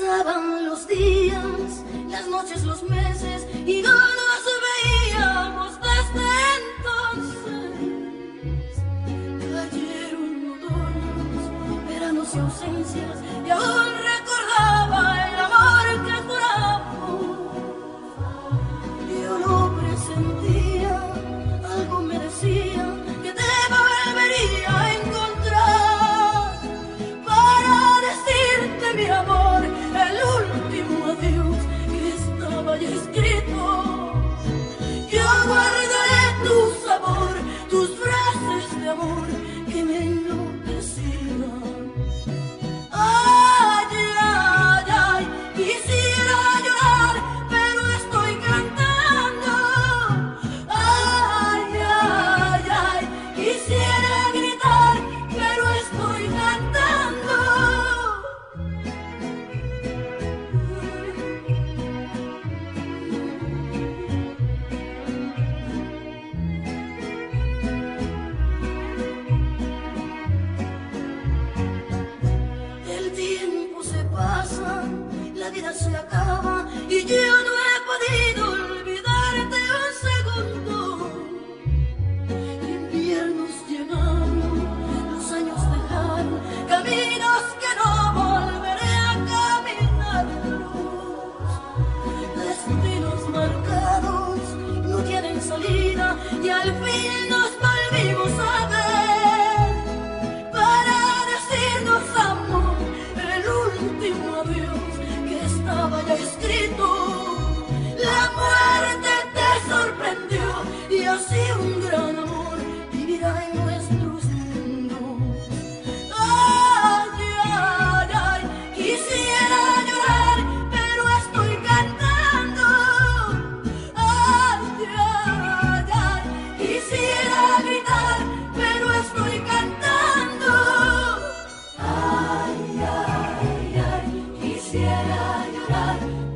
Pasaban los días, las noches, los meses y no nos veíamos desde entonces. Cayeron otoños, veranos y ausencias y aún recordaba. vida se acaba y yo no he podido olvidarte un segundo. Inviernos llenaron, los años dejaron, caminos que no volveré a caminarlos. Destinos marcados no tienen salida y al fin Quiera llorar